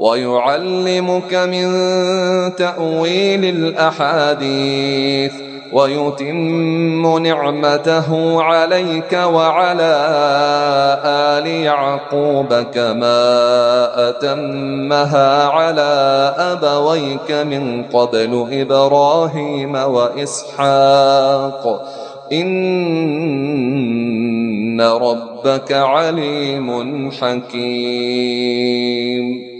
ويعلمك من تأويل الأحاديث ويتم نعمته عليك وعلى آل يعقوب كما أتمها على أبويك من قبل إبراهيم وإسحاق. إن ربك عليم حكيم.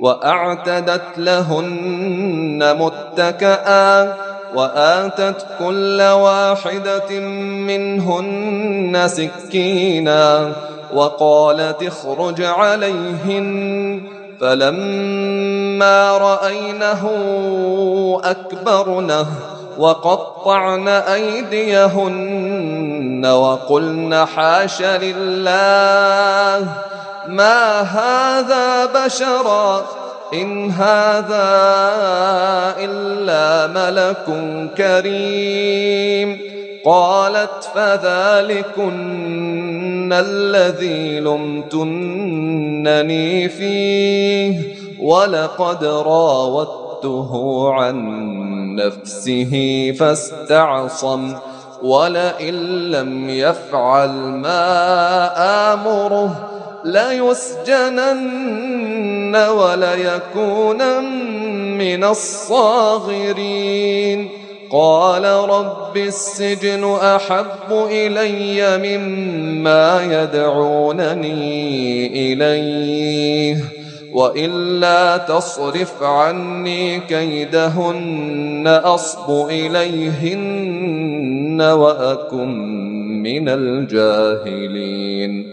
وأعتدت لهن متكئا وآتت كل واحدة منهن سكينا وقالت اخرج عليهن فلما رأينه أكبرنه وقطعن أيديهن وقلن حاش لله ما هذا بشرا إن هذا إلا ملك كريم. قالت فذلكن الذي لمتنني فيه ولقد راودته عن نفسه فاستعصم ولئن لم يفعل ما آمره ليسجنن وليكون من الصاغرين. قال رب السجن أحب إلي مما يدعونني إليه وإلا تصرف عني كيدهن أصب إليهن وأكن من الجاهلين.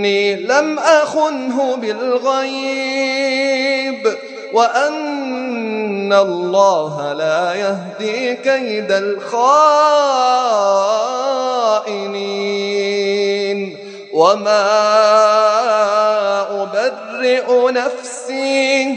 أني لم أخنه بالغيب وأن الله لا يهدي كيد الخائنين. وما أبرئ نفسي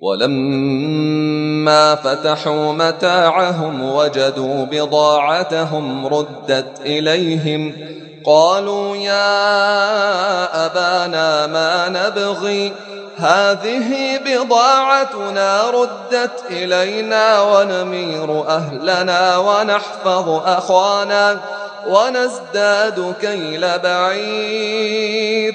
ولما فتحوا متاعهم وجدوا بضاعتهم ردت إليهم قالوا يا أبانا ما نبغي هذه بضاعتنا ردت إلينا ونمير أهلنا ونحفظ أخانا ونزداد كيل بعير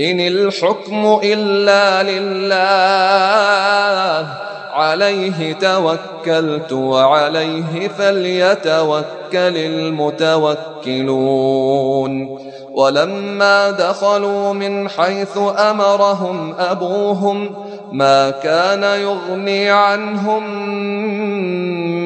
إن الحكم إلا لله. عليه توكلت وعليه فليتوكل المتوكلون. ولما دخلوا من حيث أمرهم أبوهم ما كان يغني عنهم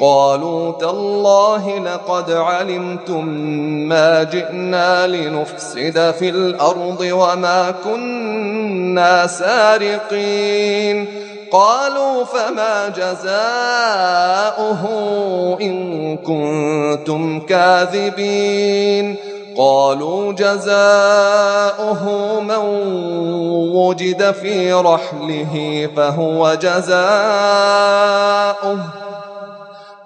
قالوا تالله لقد علمتم ما جئنا لنفسد في الأرض وما كنا سارقين. قالوا فما جزاؤه إن كنتم كاذبين. قالوا جزاؤه من وجد في رحله فهو جزاؤه.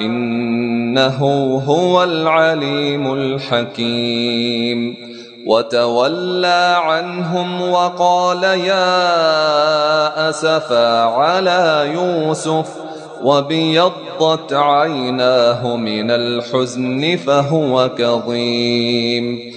إنه هو العليم الحكيم. وتولى عنهم وقال يا أسفا على يوسف وبيضت عيناه من الحزن فهو كظيم.